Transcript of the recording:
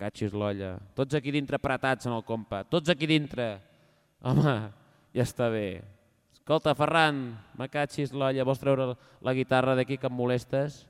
catxis l'olla, tots aquí dintre apretats en el compa, tots aquí dintre. Home, ja està bé. Escolta, Ferran, me catxis l'olla, vols treure la guitarra d'aquí que em molestes?